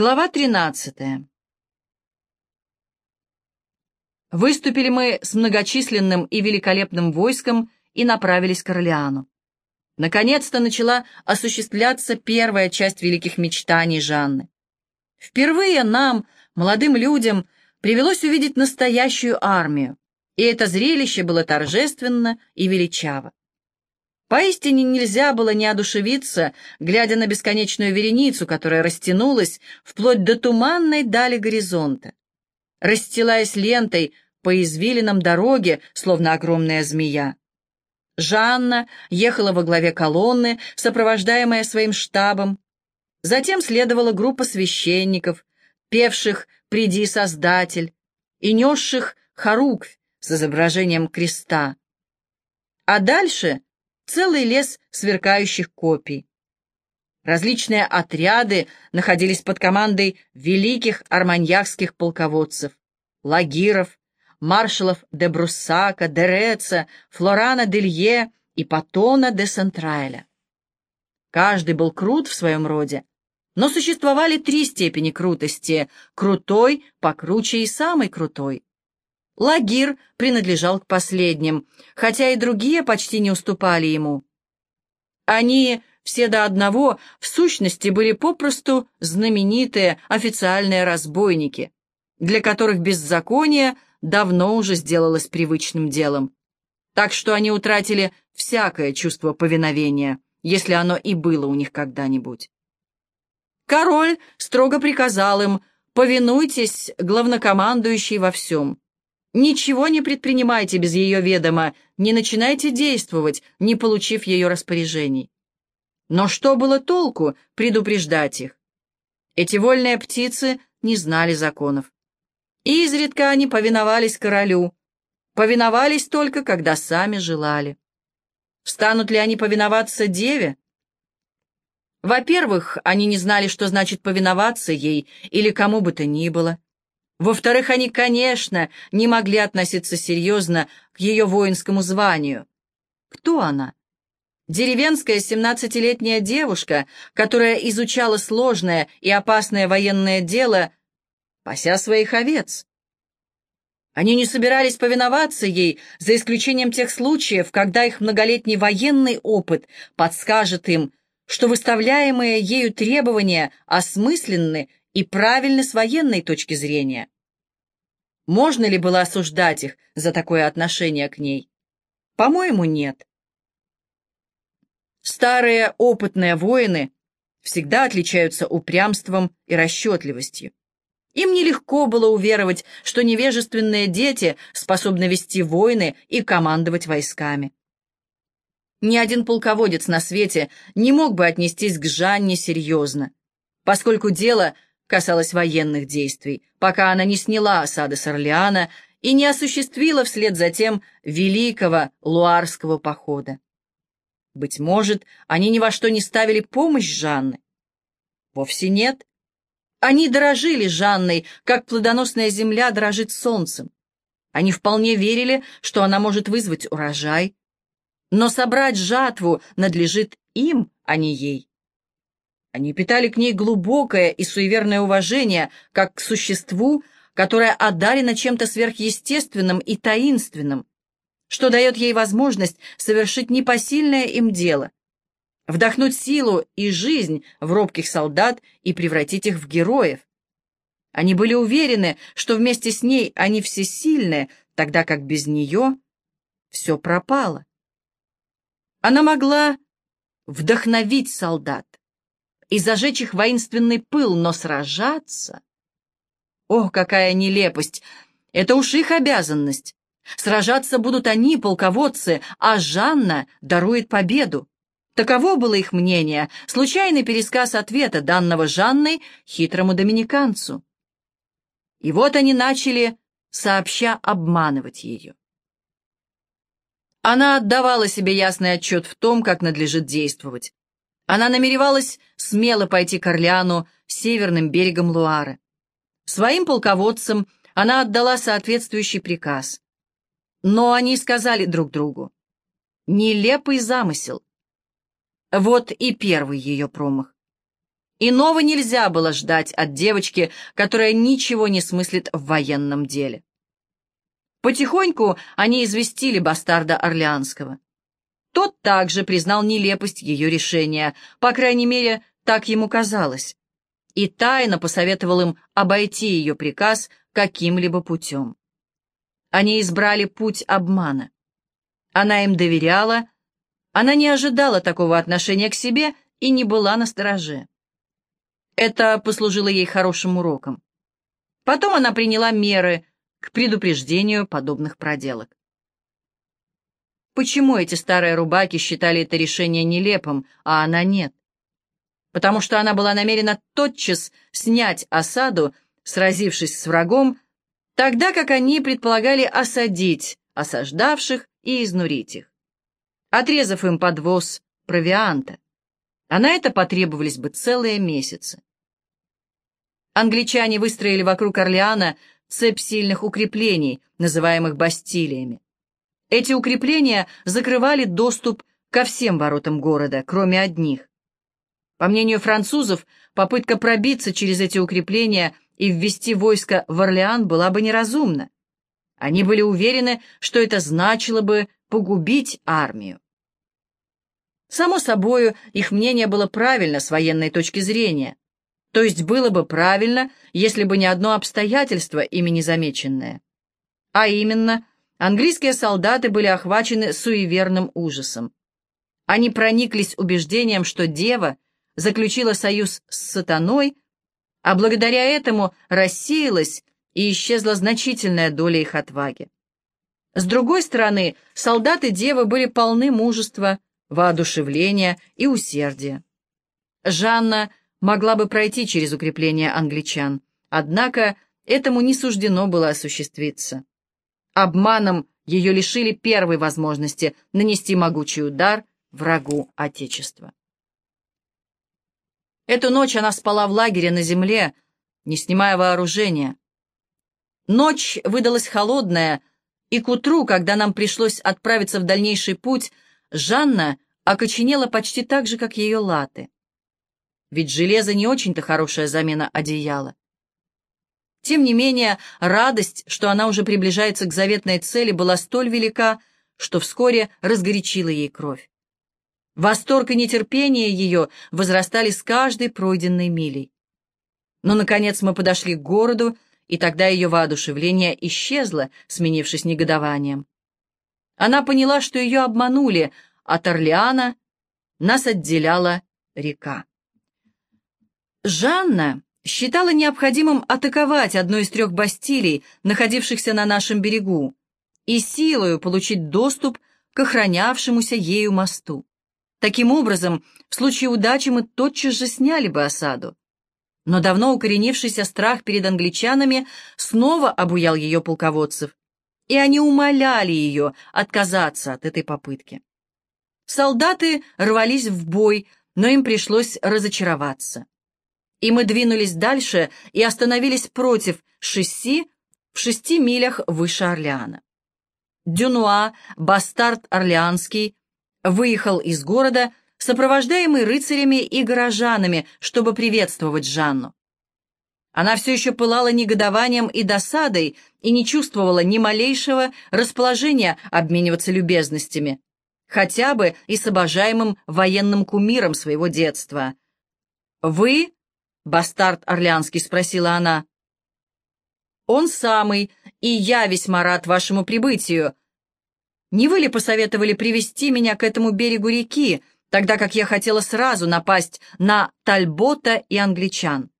Глава 13. Выступили мы с многочисленным и великолепным войском и направились к Орлеану. Наконец-то начала осуществляться первая часть великих мечтаний Жанны. Впервые нам, молодым людям, привелось увидеть настоящую армию, и это зрелище было торжественно и величаво. Поистине нельзя было не одушевиться, глядя на бесконечную вереницу, которая растянулась вплоть до туманной дали горизонта. Расстилаясь лентой по извилинам дороги, словно огромная змея. Жанна ехала во главе колонны, сопровождаемая своим штабом. Затем следовала группа священников, певших «Приди, Создатель» и несших хоруквь с изображением креста. А дальше целый лес сверкающих копий. Различные отряды находились под командой великих арманьякских полководцев, лагиров, маршалов де Бруссака, де Реца, Флорана Делье и Патона де Сентрайля. Каждый был крут в своем роде, но существовали три степени крутости — крутой, покруче и самый крутой. Лагир принадлежал к последним, хотя и другие почти не уступали ему. Они все до одного в сущности были попросту знаменитые официальные разбойники, для которых беззаконие давно уже сделалось привычным делом. Так что они утратили всякое чувство повиновения, если оно и было у них когда-нибудь. Король строго приказал им «повинуйтесь главнокомандующей во всем». Ничего не предпринимайте без ее ведома, не начинайте действовать, не получив ее распоряжений. Но что было толку предупреждать их? Эти вольные птицы не знали законов. И изредка они повиновались королю, повиновались только, когда сами желали. Станут ли они повиноваться деве? Во-первых, они не знали, что значит повиноваться ей или кому бы то ни было. Во-вторых, они, конечно, не могли относиться серьезно к ее воинскому званию. Кто она? Деревенская семнадцатилетняя девушка, которая изучала сложное и опасное военное дело, пася своих овец. Они не собирались повиноваться ей, за исключением тех случаев, когда их многолетний военный опыт подскажет им, что выставляемые ею требования осмысленны и правильны с военной точки зрения. Можно ли было осуждать их за такое отношение к ней? По-моему, нет. Старые опытные воины всегда отличаются упрямством и расчетливостью. Им нелегко было уверовать, что невежественные дети способны вести войны и командовать войсками. Ни один полководец на свете не мог бы отнестись к Жанне серьезно, поскольку дело касалось военных действий, пока она не сняла осады с Орлеана и не осуществила вслед за тем великого луарского похода. Быть может, они ни во что не ставили помощь Жанны? Вовсе нет. Они дорожили Жанной, как плодоносная земля дорожит солнцем. Они вполне верили, что она может вызвать урожай, но собрать жатву надлежит им, а не ей. Они питали к ней глубокое и суеверное уважение, как к существу, которое одарено чем-то сверхъестественным и таинственным, что дает ей возможность совершить непосильное им дело, вдохнуть силу и жизнь в робких солдат и превратить их в героев. Они были уверены, что вместе с ней они всесильны, тогда как без нее все пропало. Она могла вдохновить солдат и зажечь их воинственный пыл, но сражаться... Ох, какая нелепость! Это уж их обязанность. Сражаться будут они, полководцы, а Жанна дарует победу. Таково было их мнение, случайный пересказ ответа, данного Жанной хитрому доминиканцу. И вот они начали сообща обманывать ее. Она отдавала себе ясный отчет в том, как надлежит действовать. Она намеревалась смело пойти к Орлеану северным берегом Луары. Своим полководцам она отдала соответствующий приказ. Но они сказали друг другу. Нелепый замысел. Вот и первый ее промах. Иного нельзя было ждать от девочки, которая ничего не смыслит в военном деле. Потихоньку они известили бастарда Орлеанского. Тот также признал нелепость ее решения, по крайней мере, так ему казалось, и тайно посоветовал им обойти ее приказ каким-либо путем. Они избрали путь обмана. Она им доверяла, она не ожидала такого отношения к себе и не была на стороже. Это послужило ей хорошим уроком. Потом она приняла меры к предупреждению подобных проделок. Почему эти старые рубаки считали это решение нелепым, а она нет? Потому что она была намерена тотчас снять осаду, сразившись с врагом, тогда как они предполагали осадить осаждавших и изнурить их, отрезав им подвоз провианта. А на это потребовались бы целые месяцы. Англичане выстроили вокруг Орлеана цепь сильных укреплений, называемых бастилиями. Эти укрепления закрывали доступ ко всем воротам города, кроме одних. По мнению французов, попытка пробиться через эти укрепления и ввести войско в Орлеан была бы неразумна. Они были уверены, что это значило бы погубить армию. Само собою, их мнение было правильно с военной точки зрения. То есть было бы правильно, если бы не одно обстоятельство, ими незамеченное. А именно, английские солдаты были охвачены суеверным ужасом. Они прониклись убеждением, что дева заключила союз с сатаной, а благодаря этому рассеялась и исчезла значительная доля их отваги. С другой стороны, солдаты девы были полны мужества, воодушевления и усердия. Жанна могла бы пройти через укрепление англичан, однако этому не суждено было осуществиться. Обманом ее лишили первой возможности нанести могучий удар врагу Отечества. Эту ночь она спала в лагере на земле, не снимая вооружения. Ночь выдалась холодная, и к утру, когда нам пришлось отправиться в дальнейший путь, Жанна окоченела почти так же, как ее латы ведь железо не очень-то хорошая замена одеяла. Тем не менее, радость, что она уже приближается к заветной цели, была столь велика, что вскоре разгорячила ей кровь. Восторг и нетерпение ее возрастали с каждой пройденной милей. Но, наконец, мы подошли к городу, и тогда ее воодушевление исчезло, сменившись негодованием. Она поняла, что ее обманули, от Орлеана нас отделяла река. Жанна считала необходимым атаковать одну из трех бастилий, находившихся на нашем берегу, и силою получить доступ к охранявшемуся ею мосту. Таким образом, в случае удачи мы тотчас же сняли бы осаду. Но давно укоренившийся страх перед англичанами снова обуял ее полководцев, и они умоляли ее отказаться от этой попытки. Солдаты рвались в бой, но им пришлось разочароваться и мы двинулись дальше и остановились против Шесси в шести милях выше Орлеана. Дюнуа, бастард Орлеанский, выехал из города, сопровождаемый рыцарями и горожанами, чтобы приветствовать Жанну. Она все еще пылала негодованием и досадой и не чувствовала ни малейшего расположения обмениваться любезностями, хотя бы и с обожаемым военным кумиром своего детства. «Вы бастард Орлеанский?» — спросила она. «Он самый, и я весьма рад вашему прибытию. Не вы ли посоветовали привести меня к этому берегу реки, тогда как я хотела сразу напасть на Тальбота и англичан?»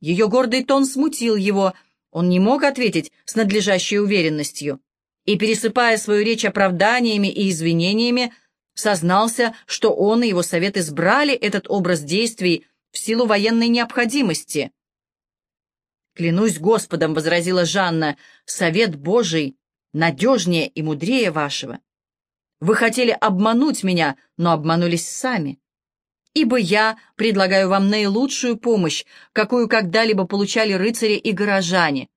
Ее гордый тон смутил его, он не мог ответить с надлежащей уверенностью, и, пересыпая свою речь оправданиями и извинениями, сознался, что он и его совет избрали этот образ действий в силу военной необходимости. «Клянусь Господом», — возразила Жанна, — «совет Божий надежнее и мудрее вашего. Вы хотели обмануть меня, но обманулись сами. Ибо я предлагаю вам наилучшую помощь, какую когда-либо получали рыцари и горожане.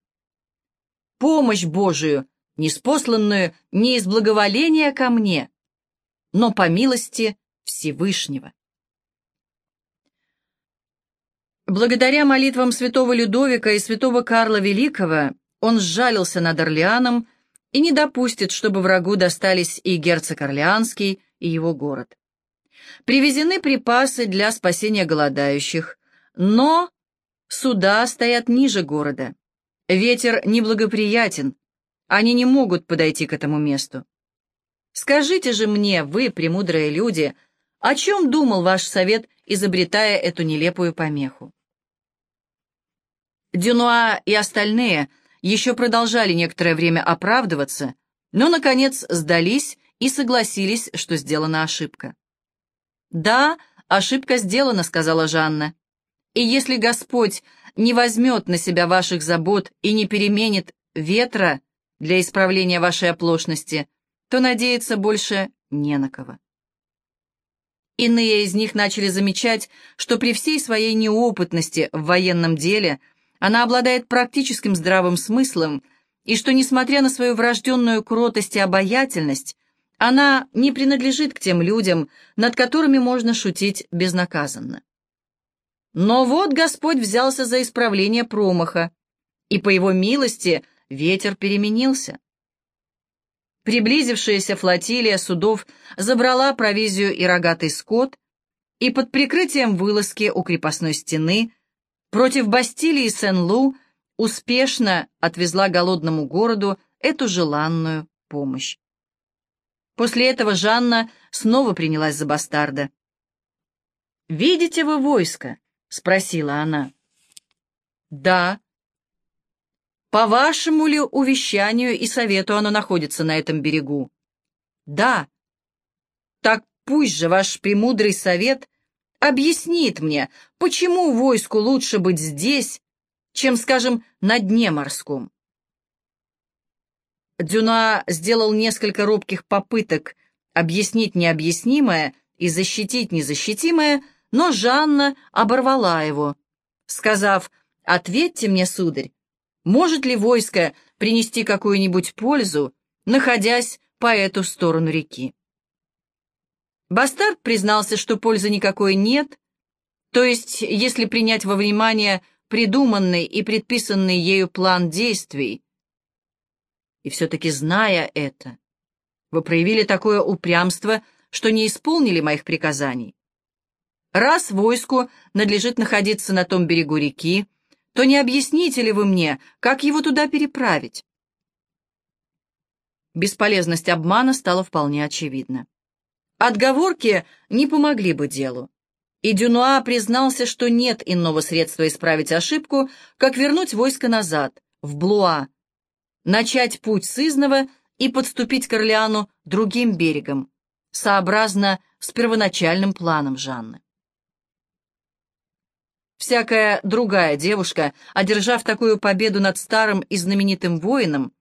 Помощь Божию, неспосланную не из благоволения ко мне, но по милости Всевышнего. Благодаря молитвам святого Людовика и святого Карла Великого он сжалился над Орлеаном и не допустит, чтобы врагу достались и герцог Орлеанский, и его город. Привезены припасы для спасения голодающих, но суда стоят ниже города. Ветер неблагоприятен, они не могут подойти к этому месту. Скажите же мне, вы, премудрые люди, о чем думал ваш совет, изобретая эту нелепую помеху? Дюнуа и остальные еще продолжали некоторое время оправдываться, но, наконец, сдались и согласились, что сделана ошибка. «Да, ошибка сделана», — сказала Жанна. «И если Господь не возьмет на себя ваших забот и не переменит ветра для исправления вашей оплошности, то надеяться больше не на кого». Иные из них начали замечать, что при всей своей неопытности в военном деле она обладает практическим здравым смыслом, и что, несмотря на свою врожденную кротость и обаятельность, она не принадлежит к тем людям, над которыми можно шутить безнаказанно. Но вот Господь взялся за исправление промаха, и по его милости ветер переменился. Приблизившаяся флотилия судов забрала провизию и рогатый скот, и под прикрытием вылазки у крепостной стены против Бастилии Сен-Лу успешно отвезла голодному городу эту желанную помощь. После этого Жанна снова принялась за бастарда. «Видите вы войско?» — спросила она. «Да». «По вашему ли увещанию и совету оно находится на этом берегу?» «Да». «Так пусть же ваш премудрый совет объяснит мне, почему войску лучше быть здесь, чем, скажем, на дне морском». Дюна сделал несколько робких попыток объяснить необъяснимое и защитить незащитимое, но Жанна оборвала его, сказав, «Ответьте мне, сударь, может ли войско принести какую-нибудь пользу, находясь по эту сторону реки?» Бастард признался, что пользы никакой нет, то есть, если принять во внимание придуманный и предписанный ею план действий, и все-таки зная это, вы проявили такое упрямство, что не исполнили моих приказаний. Раз войску надлежит находиться на том берегу реки, то не объясните ли вы мне, как его туда переправить? Бесполезность обмана стала вполне очевидна. Отговорки не помогли бы делу. И Дюнуа признался, что нет иного средства исправить ошибку, как вернуть войско назад, в Блуа, начать путь с Изного и подступить к Орлеану другим берегом, сообразно с первоначальным планом Жанны. Всякая другая девушка, одержав такую победу над старым и знаменитым воином,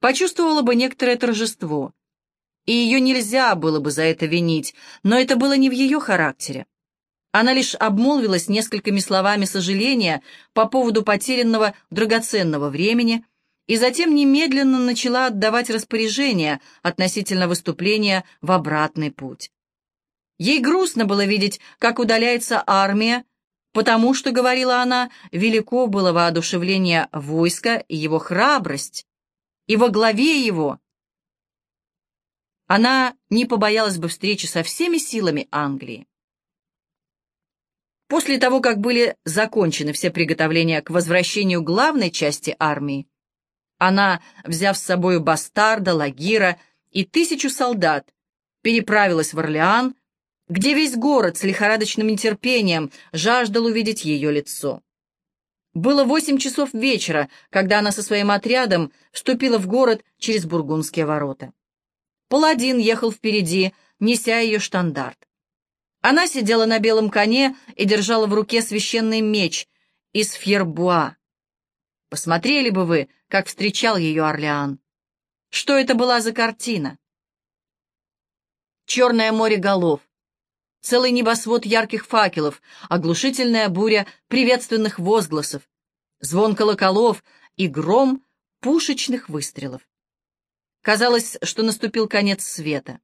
почувствовала бы некоторое торжество, и ее нельзя было бы за это винить, но это было не в ее характере. Она лишь обмолвилась несколькими словами сожаления по поводу потерянного драгоценного времени и затем немедленно начала отдавать распоряжения относительно выступления в обратный путь. Ей грустно было видеть, как удаляется армия, потому что, говорила она, велико было воодушевление войска и его храбрость, и во главе его она не побоялась бы встречи со всеми силами Англии. После того, как были закончены все приготовления к возвращению главной части армии, она, взяв с собою бастарда, лагира и тысячу солдат, переправилась в Орлеан, где весь город с лихорадочным нетерпением жаждал увидеть ее лицо. Было восемь часов вечера, когда она со своим отрядом вступила в город через Бургундские ворота. Паладин ехал впереди, неся ее штандарт. Она сидела на белом коне и держала в руке священный меч из фьербуа. Посмотрели бы вы, как встречал ее Орлеан. Что это была за картина? Черное море голов, целый небосвод ярких факелов, оглушительная буря приветственных возгласов, звон колоколов и гром пушечных выстрелов. Казалось, что наступил конец света.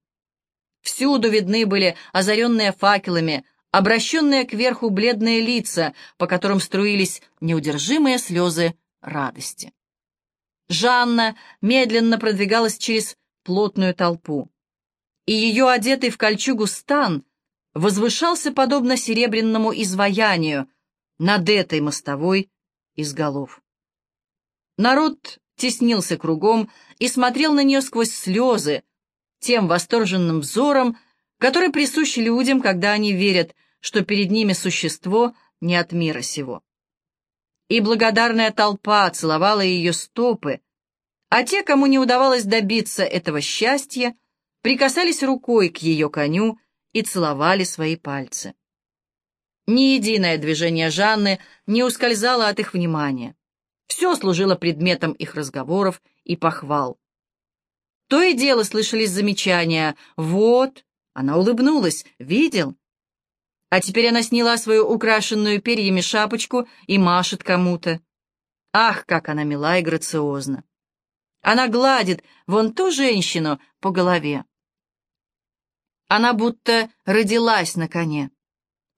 Всюду видны были озаренные факелами обращенные кверху бледные лица, по которым струились неудержимые слезы радости. Жанна медленно продвигалась через плотную толпу, и ее одетый в кольчугу стан возвышался подобно серебряному изваянию над этой мостовой из голов. Народ теснился кругом и смотрел на нее сквозь слезы, тем восторженным взором, который присущ людям, когда они верят, что перед ними существо не от мира сего. И благодарная толпа целовала ее стопы, а те, кому не удавалось добиться этого счастья, прикасались рукой к ее коню и целовали свои пальцы. Ни единое движение Жанны не ускользало от их внимания. Все служило предметом их разговоров и похвал. То и дело слышались замечания «Вот», она улыбнулась, «Видел?» А теперь она сняла свою украшенную перьями шапочку и машет кому-то. Ах, как она мила и грациозна! Она гладит вон ту женщину по голове. Она будто родилась на коне.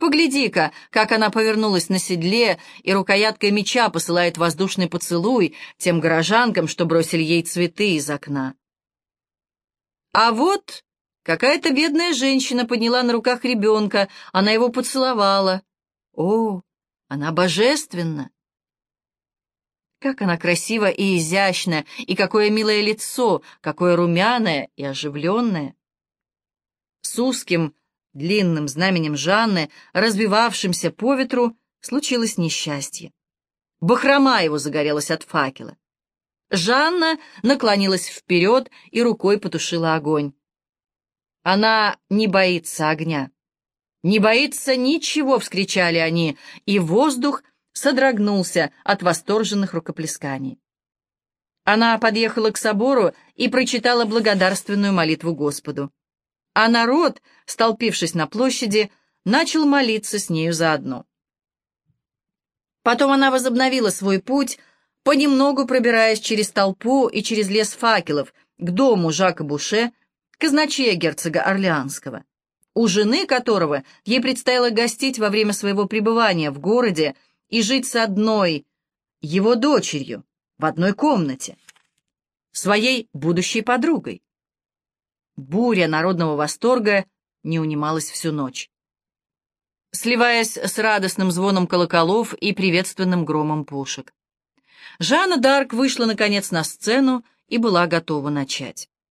Погляди-ка, как она повернулась на седле и рукояткой меча посылает воздушный поцелуй тем горожанкам, что бросили ей цветы из окна. А вот какая-то бедная женщина подняла на руках ребенка, она его поцеловала. О, она божественна! Как она красива и изящна, и какое милое лицо, какое румяное и оживленное. С узким, длинным знаменем Жанны, разбивавшимся по ветру, случилось несчастье. Бахрома его загорелась от факела. Жанна наклонилась вперед и рукой потушила огонь. Она не боится огня. «Не боится ничего!» — вскричали они, и воздух содрогнулся от восторженных рукоплесканий. Она подъехала к собору и прочитала благодарственную молитву Господу. А народ, столпившись на площади, начал молиться с нею заодно. Потом она возобновила свой путь, понемногу пробираясь через толпу и через лес факелов к дому Жака Буше, казначея герцога Орлеанского, у жены которого ей предстояло гостить во время своего пребывания в городе и жить с одной, его дочерью, в одной комнате, своей будущей подругой. Буря народного восторга не унималась всю ночь сливаясь с радостным звоном колоколов и приветственным громом пушек. Жанна Дарк вышла, наконец, на сцену и была готова начать.